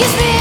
Kiss me.